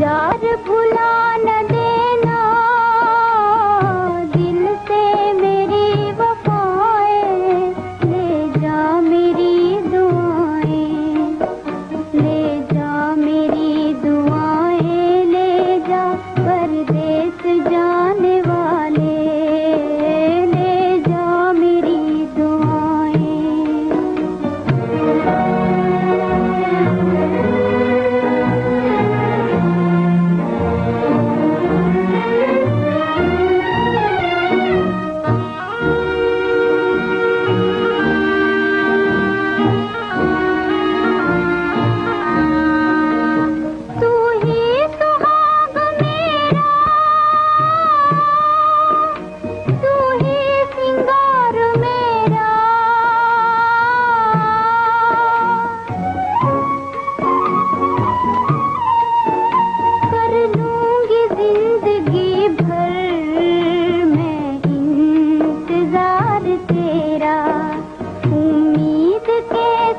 जार भुला न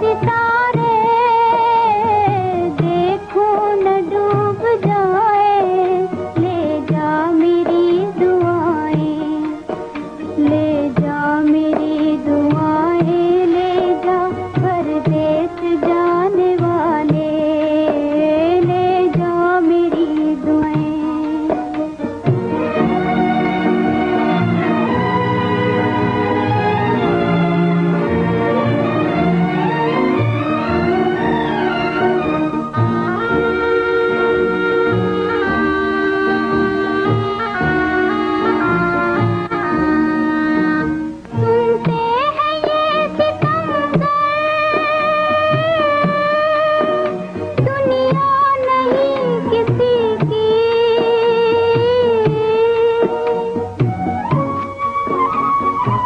知道。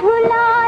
भुला